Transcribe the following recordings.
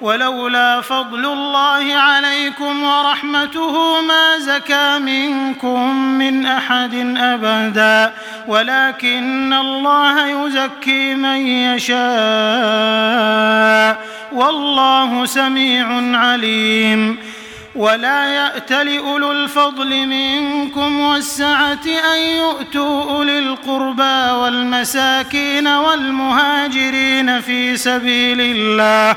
ولولا فضل الله عليكم ورحمته ما زكى منكم من أحد أبدا ولكن الله يزكي من يشاء والله سميع عليم. ولا يأتل أولو الفضل منكم والسعة أن يؤتوا أولي القربى والمساكين والمهاجرين في سبيل الله.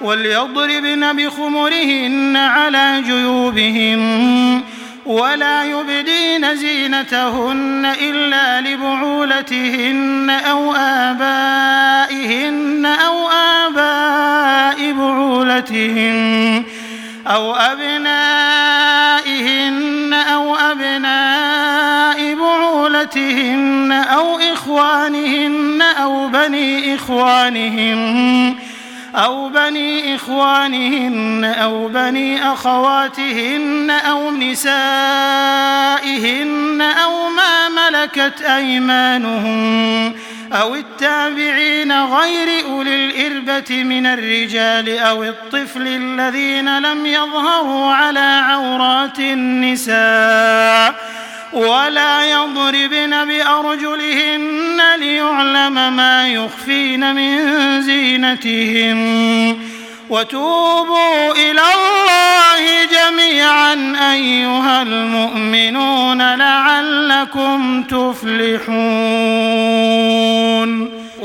وليضربن بخمرهن على جيوبهم ولا يبدين زينتهن إلا لبعولتهن أو آبائهن أو آباء بعولتهن أو أبنائهن أو أبناء بعولتهن أو إخوانهن أو بني إخوانهن أو بني إخوانهن أو بني أخواتهن أو نسائهن أو ما ملكت أيمانهم أو التابعين غير أولي الإربة من الرجال أو الطفل الذين لم يظهروا على عورات النساء ولا يضربن بأرجلهن ليعلم ما يخفين من زينتهم وتوبوا إلى الله جميعا أيها المؤمنون لعلكم تفلحون.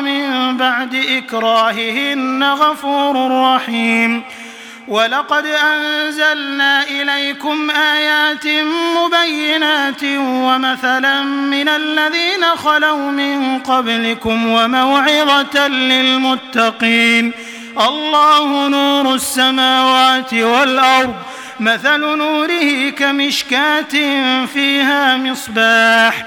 من بعد إكراههن غفور رحيم. ولقد أنزلنا إليكم آيات مبينات ومثلا من الذين خلوا من قبلكم وموعظة للمتقين. الله نور السماوات والأرض مثل نوره كمشكاة فيها مصباح.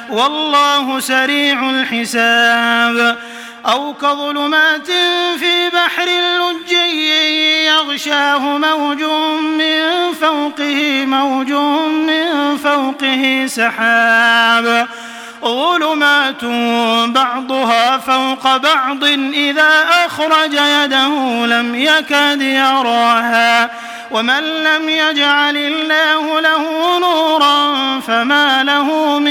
والله سريع الحساب. أو كظلمات في بحر لجي يغشاه موج من فوقه موج من فوقه سحاب. ظلمات بعضها فوق بعض إذا أخرج يده لم يكاد يراها. ومن لم يجعل الله له نورا فما له من